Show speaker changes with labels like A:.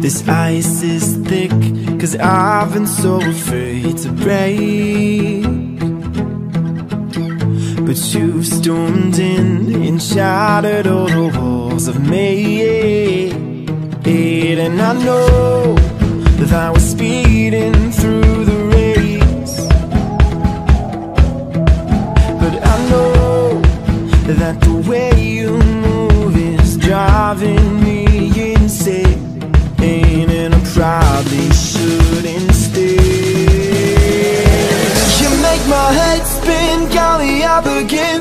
A: This ice is thick, cause I've been so afraid to break. But you stormed in and shattered all the walls of me. And I know that I was speeding through the race. But I know that the way you move is driving You